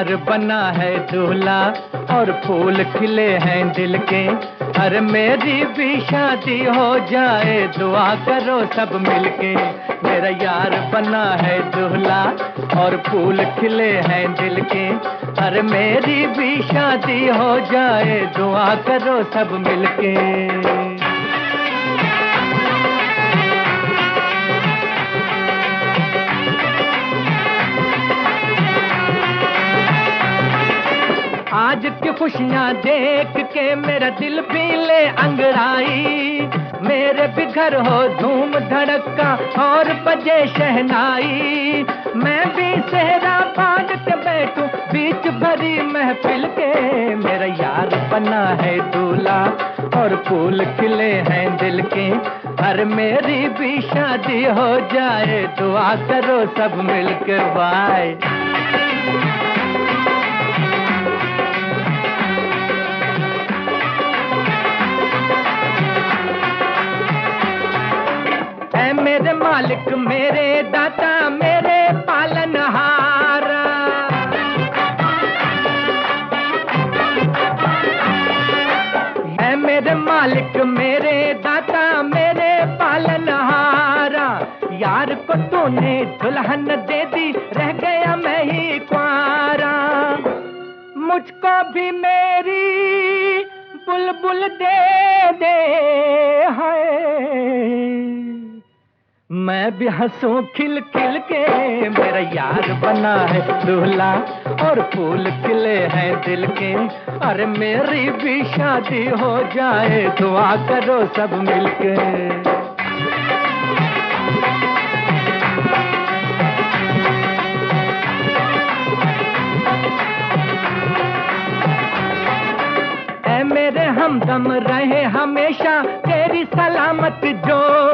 यार बना है दूल्हा और फूल खिले हैं दिल के। अरे मेरी भी शादी हो जाए, दुआ करो सब मिलके। मेरा यार बना है दूल्हा और फूल खिले हैं दिल के। अरे मेरी भी शादी हो जाए, दुआ करो सब मिलके। आज की खुशियाँ देख के मेरा दिल पीले अंगड़ाई मेरे भी हो धूम धड़का और बजे शहनाई। मैं भी सेहरा बाँध के बैठूं, बीच भरी महफिल के। मेरा यार बना है दूल्हा और फूल खिले हैं दिल के। हर मेरी भी शादी हो जाए, दुआ करो सब मिलकर बाय मालिक मेरे दाता, मेरे पालनहारा। है मेरे मालिक मेरे दाता, मेरे पालनहारा। यार को तूने दुल्हन दे दी, रह गया मैं ही कुआरा मुझको भी मेरी बुलबुल बुल दे दे है मैं भी हंसूं खिल खिल के, मेरा यार बना है दूल्हा और फूल खिले हैं दिल के। अरे मेरी भी शादी हो जाए, दुआ करो सब मिलके। मेरे हमदम रहे हमेशा, तेरी सलामत जोड़ी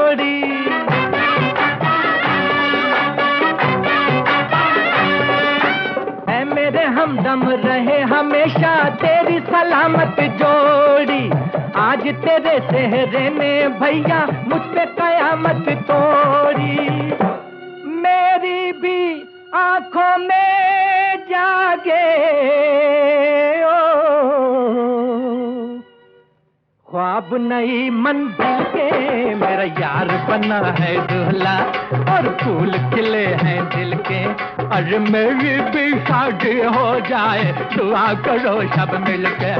हमदम रहे हमेशा तेरी सलामत जोड़ी। आज तेरे सेहरे ने भैया मुझ पे कयामत तोड़ी। मेरी भी आँखों में जागे, ओ। ख्वाब नई मंजिल के मेरा यार बना है दूल्हा। और फूल खिले हैं दिल के। अरे मेरी भी शादी हो जाए, दुआ करो सब मिलके।